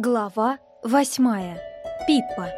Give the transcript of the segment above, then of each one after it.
Глава восьмая. Пиппа.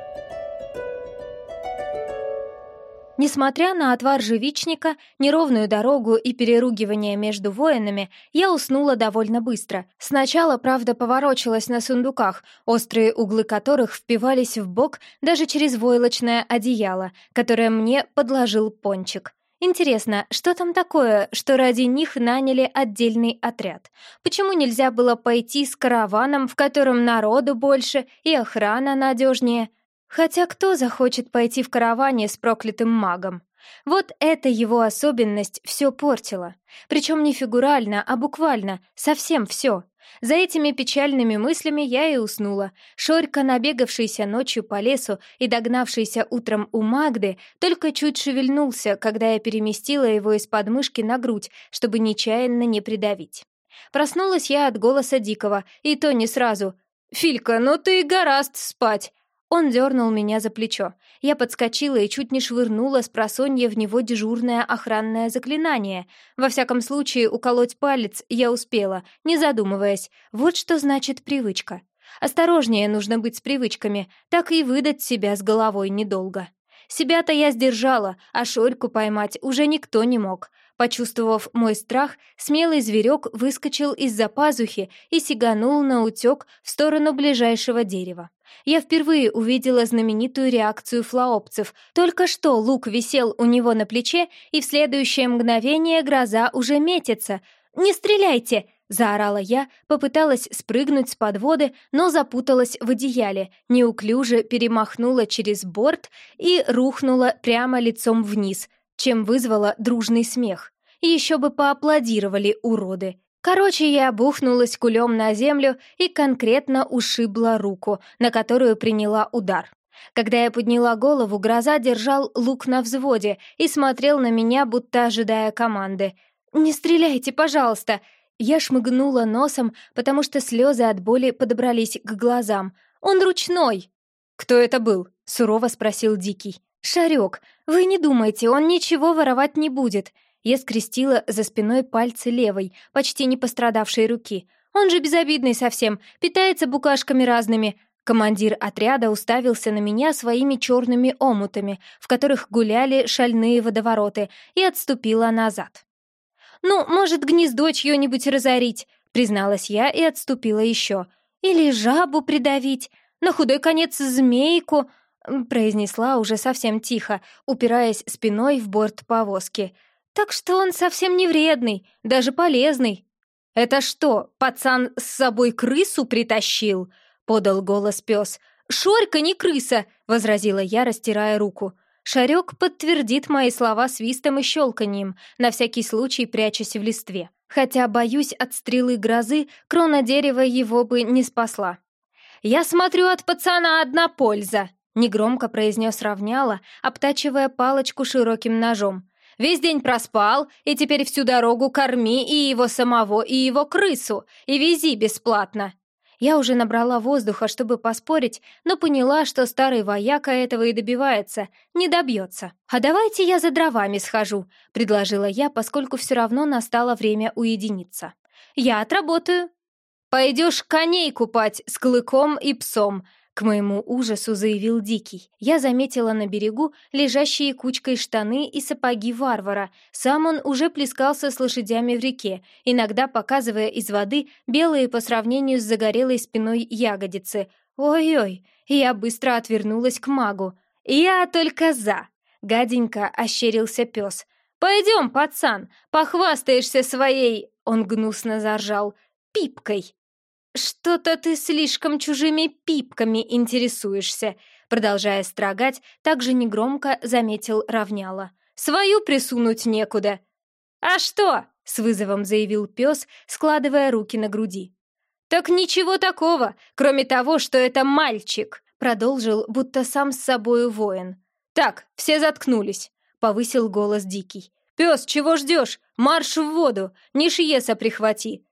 Несмотря на отвар живичника, неровную дорогу и переругивание между воинами, я уснула довольно быстро. Сначала, правда, поворочилась на сундуках, острые углы которых впивались в бок даже через войлочное одеяло, которое мне подложил пончик. Интересно, что там такое, что ради них наняли отдельный отряд? Почему нельзя было пойти с караваном, в котором народу больше и охрана надежнее? Хотя кто захочет пойти в караване с проклятым магом? Вот эта его особенность все портила. Причем не фигурально, а буквально, совсем все. За этими печальными мыслями я и уснула. Шорька, набегавшийся ночью по лесу и догнавшийся утром у Магды, только чуть шевельнулся, когда я переместила его из подмышки на грудь, чтобы нечаянно не придавить. Проснулась я от голоса Дикого, и то не сразу. «Филька, ну ты гораст спать!» Он дернул меня за плечо. Я подскочила и чуть не швырнула с просонья в него дежурное охранное заклинание. Во всяком случае, уколоть палец я успела, не задумываясь. Вот что значит привычка. Осторожнее нужно быть с привычками, так и выдать себя с головой недолго. Себя-то я сдержала, а Шорьку поймать уже никто не мог. Почувствовав мой страх, смелый зверек выскочил из-за пазухи и сиганул на утек в сторону ближайшего дерева. Я впервые увидела знаменитую реакцию флаопцев. Только что лук висел у него на плече, и в следующее мгновение гроза уже метится. «Не стреляйте!» — заорала я, попыталась спрыгнуть с подводы, но запуталась в одеяле, неуклюже перемахнула через борт и рухнула прямо лицом вниз, чем вызвала дружный смех. Еще бы поаплодировали уроды. Короче, я бухнулась кулем на землю и конкретно ушибла руку, на которую приняла удар. Когда я подняла голову, гроза держал лук на взводе и смотрел на меня, будто ожидая команды. «Не стреляйте, пожалуйста!» Я шмыгнула носом, потому что слезы от боли подобрались к глазам. «Он ручной!» «Кто это был?» — сурово спросил Дикий. «Шарек, вы не думайте, он ничего воровать не будет. Я скрестила за спиной пальцы левой, почти не пострадавшей руки. «Он же безобидный совсем, питается букашками разными». Командир отряда уставился на меня своими черными омутами, в которых гуляли шальные водовороты, и отступила назад. «Ну, может, гнездо чье-нибудь разорить?» — призналась я и отступила еще. «Или жабу придавить, на худой конец змейку», — произнесла уже совсем тихо, упираясь спиной в борт повозки — так что он совсем не вредный, даже полезный. «Это что, пацан с собой крысу притащил?» — подал голос пес. «Шорька не крыса!» — возразила я, растирая руку. Шарек подтвердит мои слова свистом и щелканьем, на всякий случай прячась в листве. Хотя, боюсь, от стрелы грозы крона дерева его бы не спасла. «Я смотрю, от пацана одна польза!» — негромко произнес равняла, обтачивая палочку широким ножом. Весь день проспал, и теперь всю дорогу корми и его самого, и его крысу, и вези бесплатно». Я уже набрала воздуха, чтобы поспорить, но поняла, что старый вояка этого и добивается, не добьется. «А давайте я за дровами схожу», — предложила я, поскольку все равно настало время уединиться. «Я отработаю». «Пойдешь коней купать с клыком и псом», к моему ужасу заявил Дикий. Я заметила на берегу лежащие кучкой штаны и сапоги варвара. Сам он уже плескался с лошадями в реке, иногда показывая из воды белые по сравнению с загорелой спиной ягодицы. Ой-ой, я быстро отвернулась к магу. «Я только за!» — гаденько ощерился пес. «Пойдем, пацан, похвастаешься своей...» Он гнусно заржал. «Пипкой!» «Что-то ты слишком чужими пипками интересуешься», продолжая строгать, также негромко заметил равняла. «Свою присунуть некуда». «А что?» — с вызовом заявил пес, складывая руки на груди. «Так ничего такого, кроме того, что это мальчик», продолжил, будто сам с собою воин. «Так, все заткнулись», — повысил голос Дикий. «Пес, чего ждешь? Марш в воду! Не шиеса прихвати!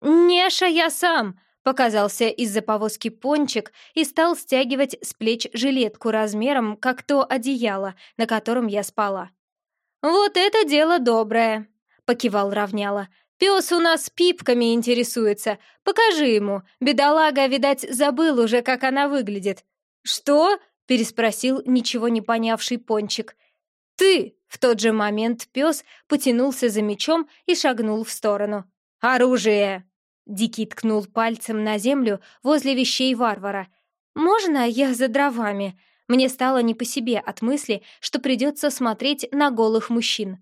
«Неша, я сам!» — показался из-за повозки пончик и стал стягивать с плеч жилетку размером, как то одеяло, на котором я спала. «Вот это дело доброе!» — покивал равняла. Пес у нас пипками интересуется. Покажи ему. Бедолага, видать, забыл уже, как она выглядит». «Что?» — переспросил ничего не понявший пончик. «Ты!» — в тот же момент пес потянулся за мечом и шагнул в сторону. «Оружие!» — Дикий ткнул пальцем на землю возле вещей варвара. «Можно я за дровами?» Мне стало не по себе от мысли, что придется смотреть на голых мужчин.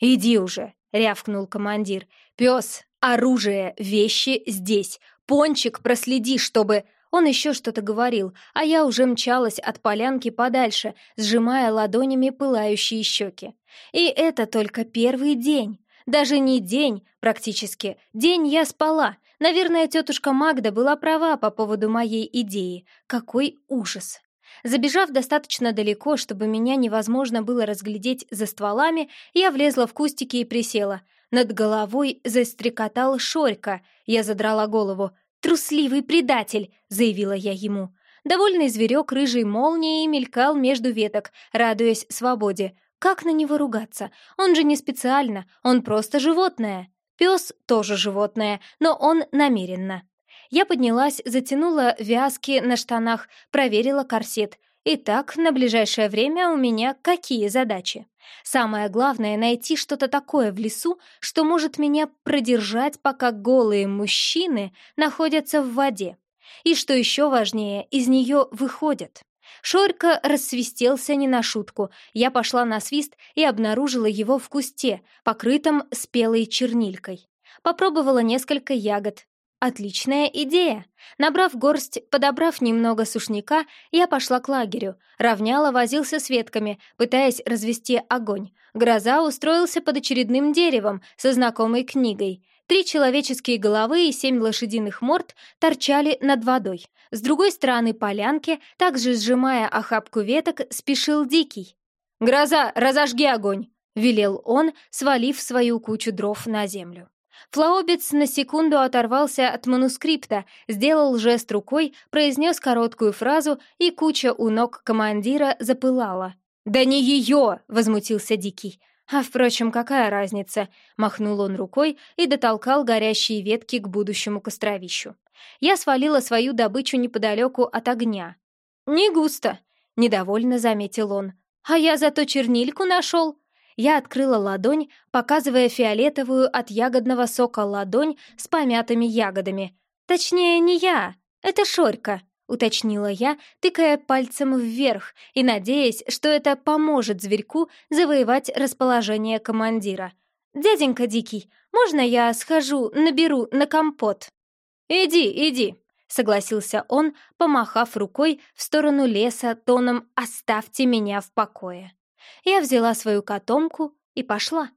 «Иди уже!» — рявкнул командир. «Пес, оружие, вещи здесь. Пончик, проследи, чтобы...» Он еще что-то говорил, а я уже мчалась от полянки подальше, сжимая ладонями пылающие щеки. И это только первый день. Даже не день, практически. День я спала. Наверное, тетушка Магда была права по поводу моей идеи. Какой ужас. Забежав достаточно далеко, чтобы меня невозможно было разглядеть за стволами, я влезла в кустики и присела. Над головой застрекотал Шорька. Я задрала голову. «Трусливый предатель!» — заявила я ему. Довольный зверек рыжей молнией мелькал между веток, радуясь свободе. Как на него ругаться? Он же не специально, он просто животное. Пес тоже животное, но он намеренно. Я поднялась, затянула вязки на штанах, проверила корсет. Итак, на ближайшее время у меня какие задачи? Самое главное — найти что-то такое в лесу, что может меня продержать, пока голые мужчины находятся в воде. И что еще важнее, из нее выходят. Шорька рассвистелся не на шутку. Я пошла на свист и обнаружила его в кусте, покрытом спелой чернилькой. Попробовала несколько ягод, Отличная идея. Набрав горсть, подобрав немного сушняка, я пошла к лагерю. Равняла возился с ветками, пытаясь развести огонь. Гроза устроился под очередным деревом со знакомой книгой. Три человеческие головы и семь лошадиных морд торчали над водой. С другой стороны полянки, также сжимая охапку веток, спешил Дикий. «Гроза, разожги огонь!» — велел он, свалив свою кучу дров на землю. Флаобец на секунду оторвался от манускрипта, сделал жест рукой, произнес короткую фразу, и куча у ног командира запылала. «Да не ее!» — возмутился Дикий. А, впрочем, какая разница? Махнул он рукой и дотолкал горящие ветки к будущему костровищу. Я свалила свою добычу неподалеку от огня. «Не густо», — недовольно заметил он. «А я зато чернильку нашел», я открыла ладонь, показывая фиолетовую от ягодного сока ладонь с помятыми ягодами. «Точнее, не я, это Шорька», — уточнила я, тыкая пальцем вверх и надеясь, что это поможет зверьку завоевать расположение командира. «Дяденька Дикий, можно я схожу, наберу на компот?» «Иди, иди», — согласился он, помахав рукой в сторону леса тоном «Оставьте меня в покое». Я взяла свою котомку и пошла.